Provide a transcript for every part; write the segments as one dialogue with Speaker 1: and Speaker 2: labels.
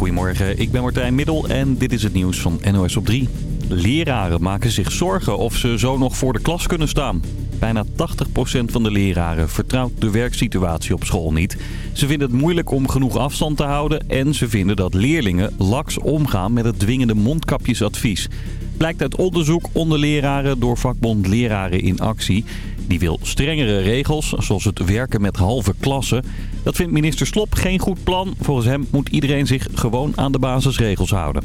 Speaker 1: Goedemorgen, ik ben Martijn Middel en dit is het nieuws van NOS op 3. Leraren maken zich zorgen of ze zo nog voor de klas kunnen staan. Bijna 80% van de leraren vertrouwt de werksituatie op school niet. Ze vinden het moeilijk om genoeg afstand te houden... en ze vinden dat leerlingen laks omgaan met het dwingende mondkapjesadvies. Blijkt uit onderzoek onder leraren door vakbond Leraren in Actie. Die wil strengere regels, zoals het werken met halve klassen. Dat vindt minister Slop geen goed plan. Volgens hem moet iedereen zich gewoon aan de basisregels houden.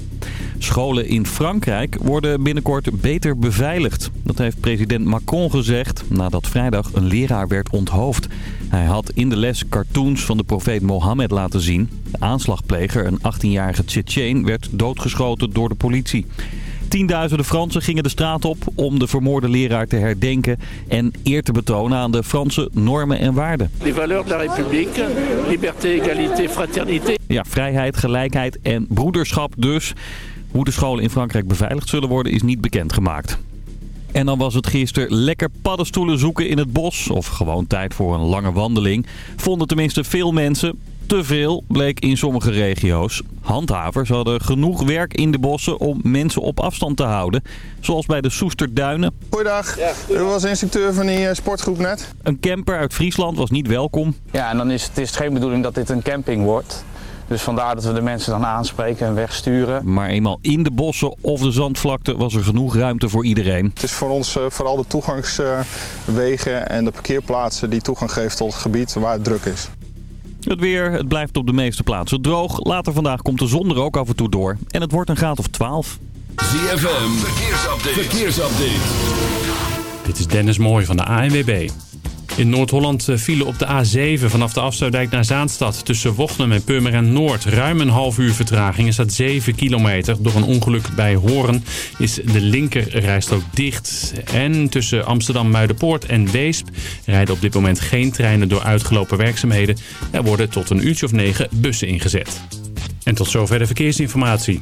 Speaker 1: Scholen in Frankrijk worden binnenkort beter beveiligd. Dat heeft president Macron gezegd nadat vrijdag een leraar werd onthoofd. Hij had in de les cartoons van de profeet Mohammed laten zien. De aanslagpleger, een 18-jarige Tsjetsjeen, werd doodgeschoten door de politie. Tienduizenden Fransen gingen de straat op om de vermoorde leraar te herdenken en eer te betonen aan de Franse normen en waarden.
Speaker 2: Les valeurs de la République, liberté, égalité, fraternité.
Speaker 1: Ja, vrijheid, gelijkheid en broederschap dus. Hoe de scholen in Frankrijk beveiligd zullen worden is niet bekendgemaakt. En dan was het gisteren lekker paddenstoelen zoeken in het bos. Of gewoon tijd voor een lange wandeling. Vonden tenminste veel mensen. Te veel bleek in sommige regio's. Handhavers hadden genoeg werk in de bossen om mensen op afstand te houden. Zoals bij de Soesterduinen.
Speaker 3: Goeiedag, u was instructeur van die eh, sportgroep net.
Speaker 1: Een camper uit Friesland was niet welkom.
Speaker 4: Ja, en dan is het, is het geen bedoeling dat dit een camping wordt. Dus vandaar dat we de mensen dan aanspreken en wegsturen.
Speaker 1: Maar eenmaal in de bossen of de zandvlakte was er genoeg ruimte voor iedereen.
Speaker 3: Het is voor ons eh, vooral de toegangswegen en de parkeerplaatsen die toegang geven tot het gebied waar het druk is.
Speaker 1: Het weer, het blijft op de meeste plaatsen droog. Later vandaag komt de zon er ook af en toe door. En het wordt een graad of 12.
Speaker 5: ZFM, verkeersupdate. verkeersupdate.
Speaker 6: Dit is Dennis Mooij van de ANWB. In Noord-Holland vielen op de A7 vanaf de afsluitdijk naar Zaanstad... tussen Wochnum en Purmerend Noord ruim een half uur vertraging. Er staat 7 kilometer. Door een ongeluk bij Hoorn is de linkerrijstrook dicht. En tussen Amsterdam, Muidenpoort en Weesp... rijden op dit moment geen treinen door uitgelopen werkzaamheden. Er worden tot een uurtje of negen bussen ingezet. En tot zover de verkeersinformatie.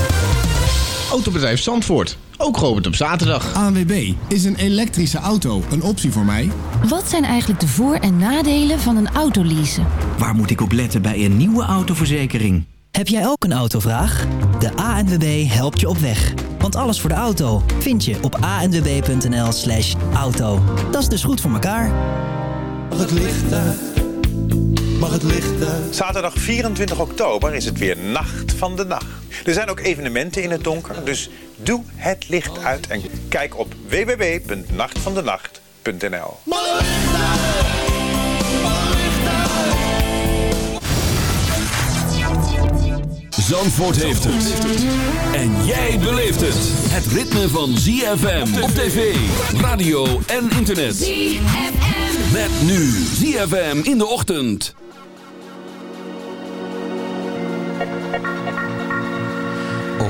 Speaker 7: Autobedrijf Zandvoort. Ook geopend op zaterdag.
Speaker 8: ANWB, is een elektrische auto een optie voor mij?
Speaker 9: Wat zijn eigenlijk de voor- en nadelen van een autoleasen?
Speaker 10: Waar moet ik op letten bij een nieuwe autoverzekering?
Speaker 11: Heb jij ook een autovraag? De ANWB helpt je op weg. Want alles voor de auto vind je op anwb.nl slash auto. Dat is dus goed voor elkaar.
Speaker 12: Mag het licht uit? Mag het licht uit?
Speaker 13: Zaterdag 24 oktober is het weer Nacht van de Nacht. Er zijn ook evenementen in het donker, dus doe het licht uit en kijk op www.nachtvandenacht.nl.
Speaker 5: Zandvoort heeft het. En jij beleeft het. Het ritme van ZFM op tv, radio en internet. ZFM. Met nu ZFM in de ochtend.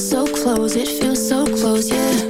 Speaker 14: so close, it feels so close, yeah.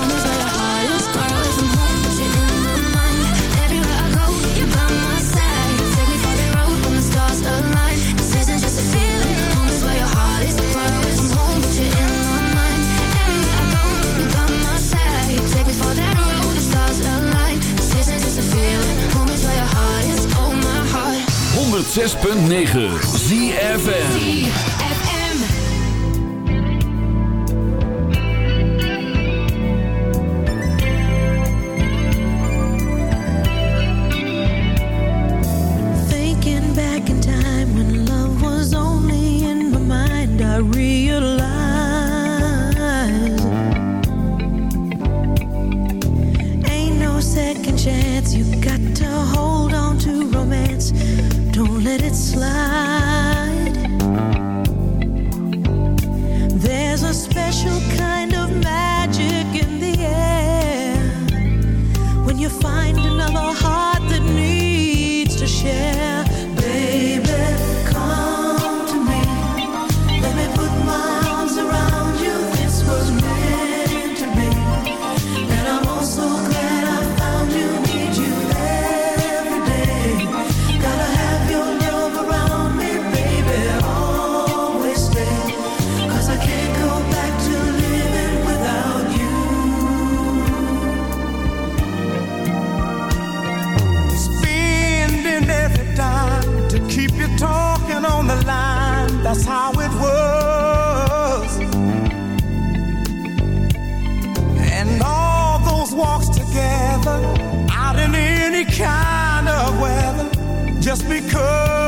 Speaker 5: 106.9
Speaker 15: ZFN just because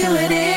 Speaker 16: doing it.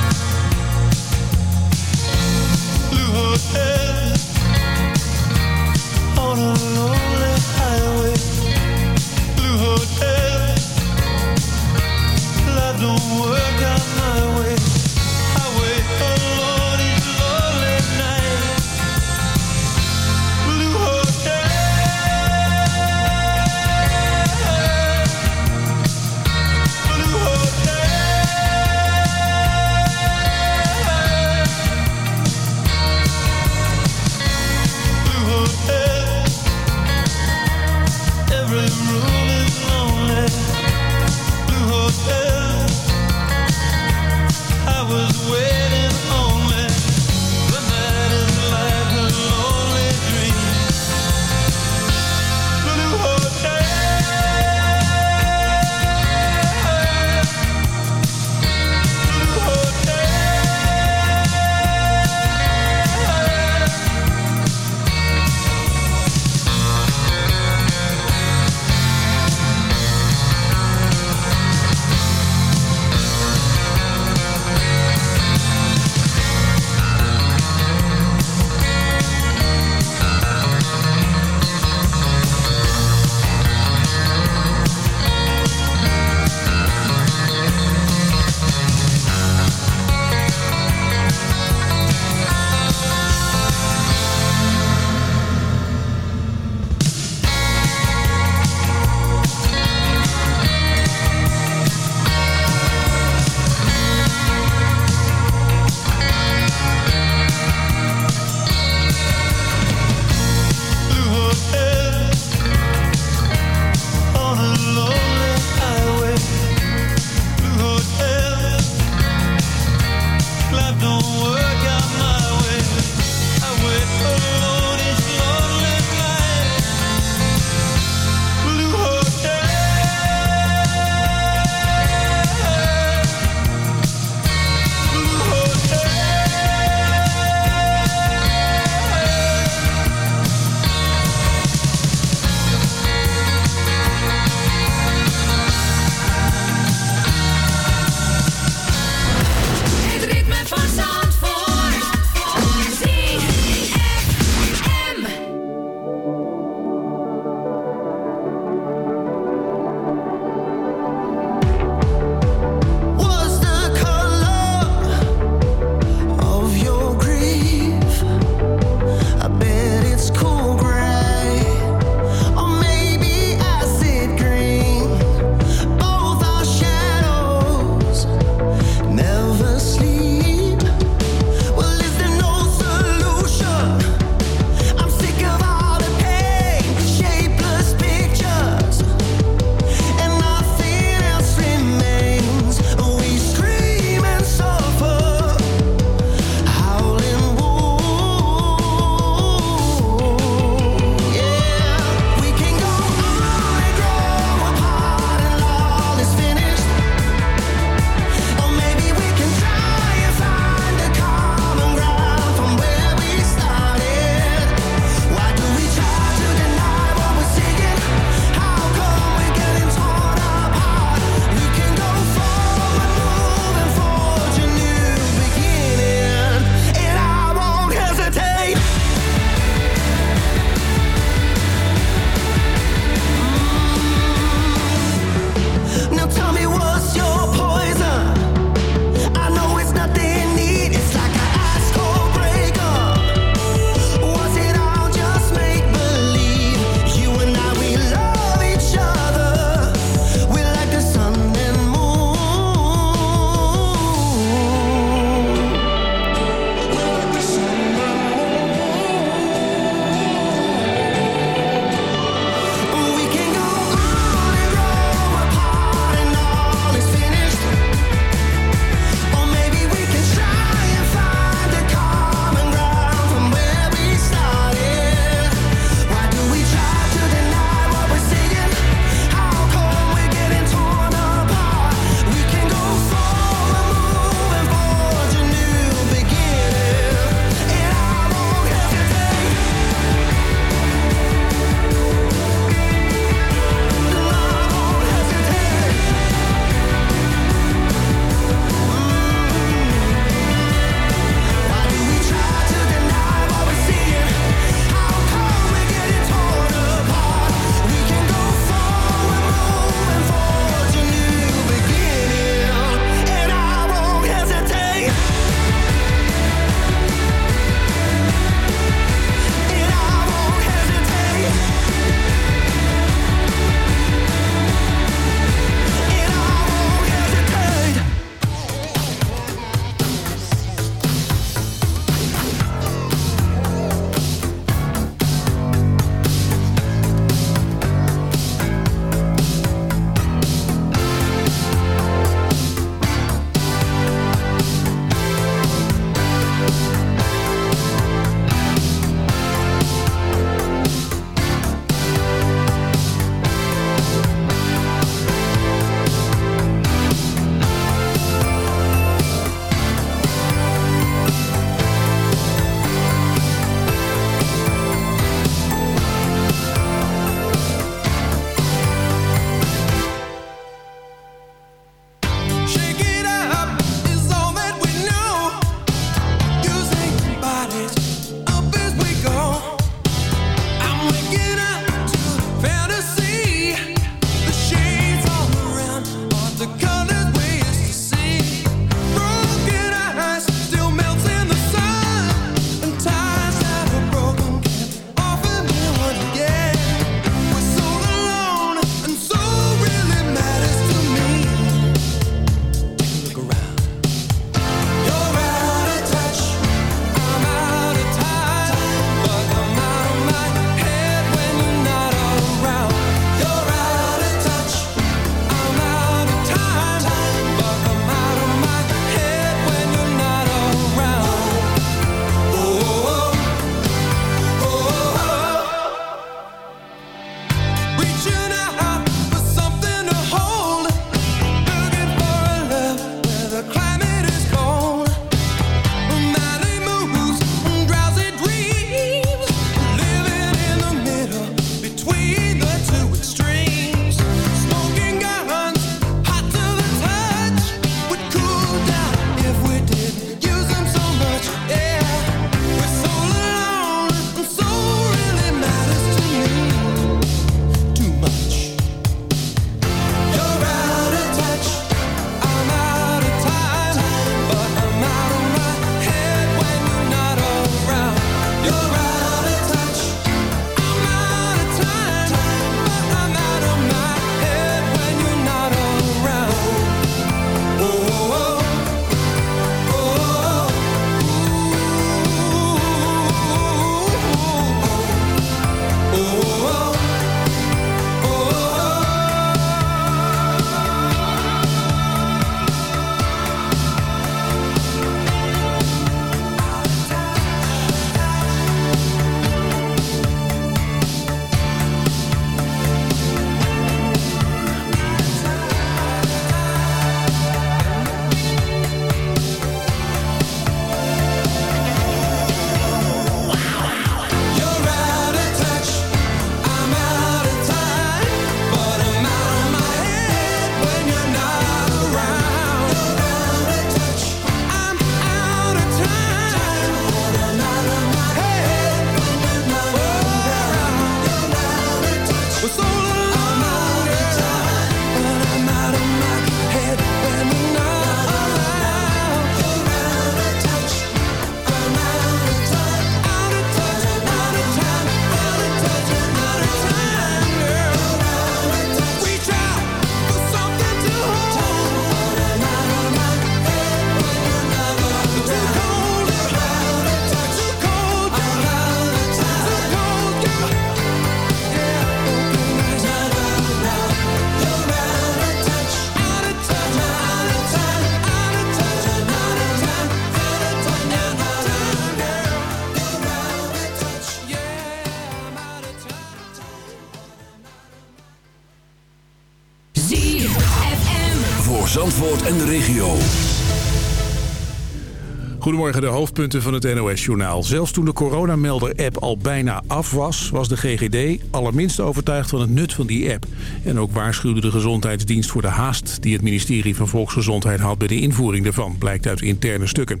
Speaker 17: Goedemorgen, de hoofdpunten van het NOS-journaal. Zelfs toen de coronamelder-app al bijna af was... was de GGD allerminst overtuigd van het nut van die app. En ook waarschuwde de Gezondheidsdienst voor de haast... die het ministerie van Volksgezondheid had bij de invoering daarvan... blijkt uit interne stukken.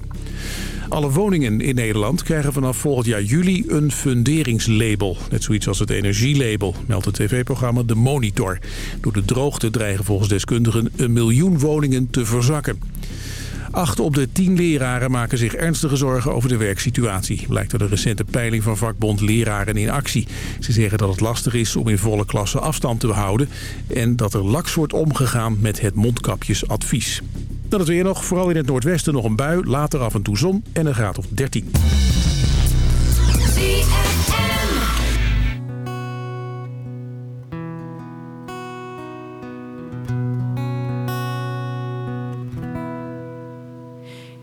Speaker 17: Alle woningen in Nederland krijgen vanaf volgend jaar juli een funderingslabel. Net zoiets als het energielabel, meldt het tv-programma De Monitor. Door de droogte dreigen volgens deskundigen een miljoen woningen te verzakken. Acht op de tien leraren maken zich ernstige zorgen over de werksituatie. Blijkt uit een recente peiling van vakbond Leraren in Actie. Ze zeggen dat het lastig is om in volle klassen afstand te houden... en dat er laks wordt omgegaan met het mondkapjesadvies. Dan het weer nog, vooral in het noordwesten nog een bui, later af en toe zon en een graad of 13.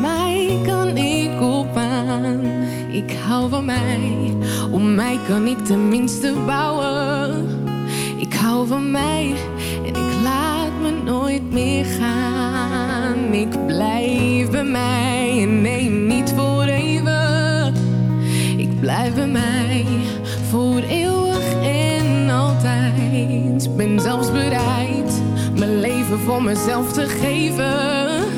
Speaker 18: mij kan ik op aan. Ik hou van mij, om mij kan ik tenminste bouwen. Ik hou van mij en ik laat me nooit meer gaan. Ik blijf bij mij en nee, niet voor even. Ik blijf bij mij voor eeuwig en altijd. Ben zelfs bereid mijn leven voor mezelf te geven.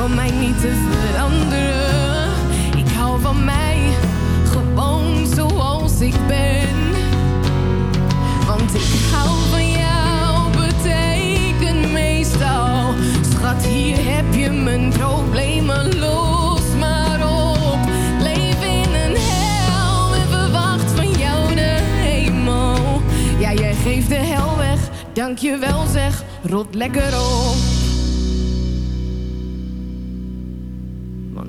Speaker 18: van mij niet te veranderen. Ik hou van mij gewoon zoals ik ben. Want ik hou van jou, betekent meestal. Schat, hier heb je mijn problemen los maar op. Leef in een hel en verwacht van jou de hemel. Ja, jij geeft de hel weg, dank je wel zeg, rot lekker op.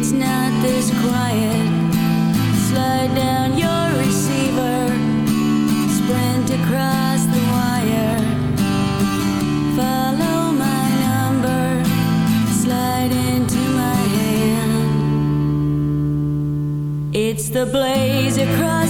Speaker 16: it's not this quiet. Slide down your receiver, sprint across the wire. Follow my number, slide into my hand. It's the blaze across.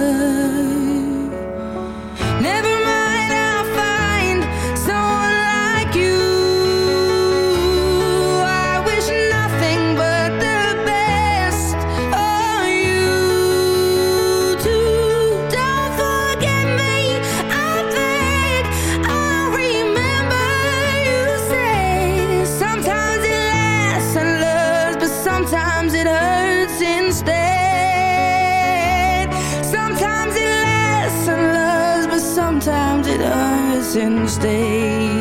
Speaker 19: presence day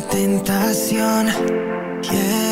Speaker 20: tentación. Yeah.